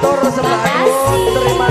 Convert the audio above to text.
Tur sembahku terima